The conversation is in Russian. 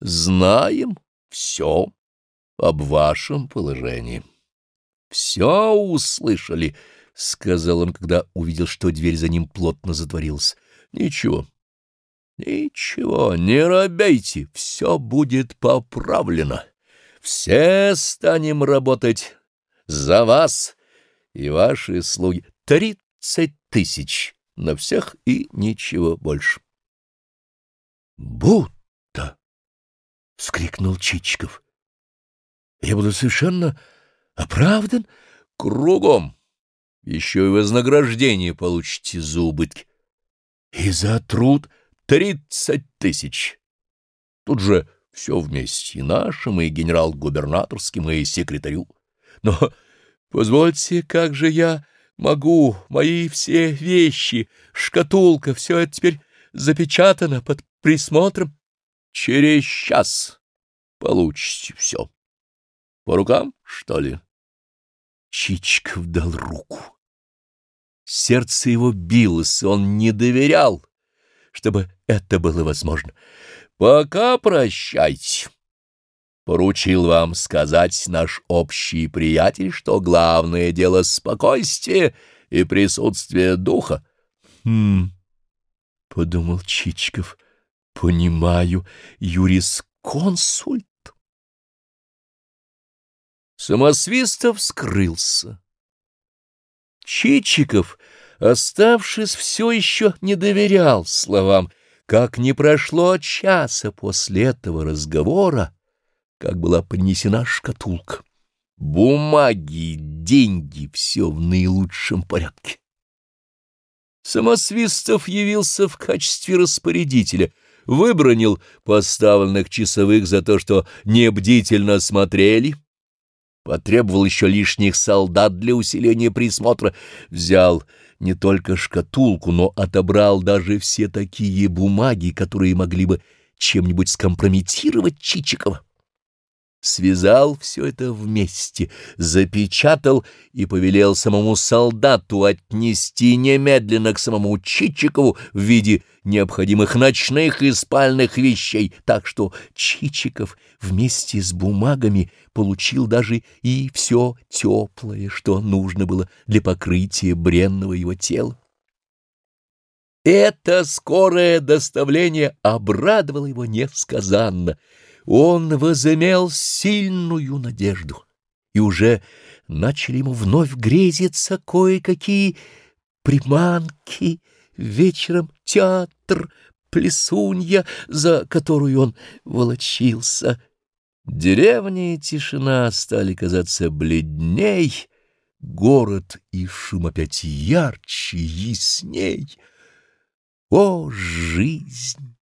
знаем все об вашем положении. Все услышали, — сказал он, когда увидел, что дверь за ним плотно затворилась. Ничего, ничего, не робейте, все будет поправлено. Все станем работать за вас и ваши слуги. Тридцать тысяч на всех и ничего больше. Будто! — вскрикнул Чичиков. — Я буду совершенно оправдан кругом. Еще и вознаграждение получите за убытки. И за труд тридцать тысяч. Тут же все вместе, и нашим, и генерал-губернаторским, и секретарю. Но позвольте, как же я могу, мои все вещи, шкатулка, все это теперь запечатано под присмотром? Через час получите все. По рукам, что ли? Чичков дал руку. Сердце его билось, он не доверял, чтобы это было возможно. Пока прощайте. Поручил вам сказать наш общий приятель, что главное дело — спокойствие и присутствие духа. Хм, — подумал Чичиков, — понимаю, юрисконсульт. Самосвистов скрылся. Чичиков, оставшись, все еще не доверял словам, как не прошло часа после этого разговора, как была принесена шкатулка. Бумаги, деньги — все в наилучшем порядке. Самосвистов явился в качестве распорядителя, выбронил поставленных часовых за то, что небдительно смотрели — потребовал еще лишних солдат для усиления присмотра, взял не только шкатулку, но отобрал даже все такие бумаги, которые могли бы чем-нибудь скомпрометировать Чичикова связал все это вместе, запечатал и повелел самому солдату отнести немедленно к самому Чичикову в виде необходимых ночных и спальных вещей, так что Чичиков вместе с бумагами получил даже и все теплое, что нужно было для покрытия бренного его тела. Это скорое доставление обрадовало его несказанно — он возымел сильную надежду, и уже начали ему вновь грезиться кое-какие приманки, вечером театр, плесунья, за которую он волочился. Деревня и тишина стали казаться бледней, город и шум опять ярче, ясней. О, жизнь!